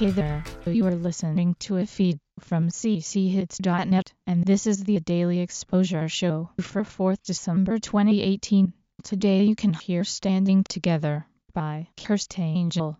Hey there, you are listening to a feed from cchits.net, and this is the Daily Exposure Show for 4th December 2018. Today you can hear Standing Together by Kirst Angel.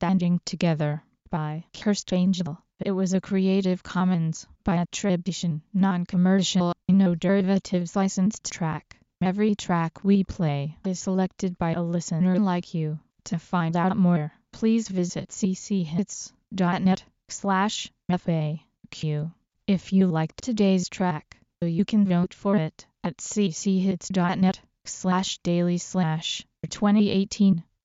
Standing Together by Cursed Angel. It was a Creative Commons by attribution, non-commercial, no derivatives licensed track. Every track we play is selected by a listener like you. To find out more, please visit cchits.net slash FAQ. If you liked today's track, you can vote for it at cchits.net slash daily slash 2018.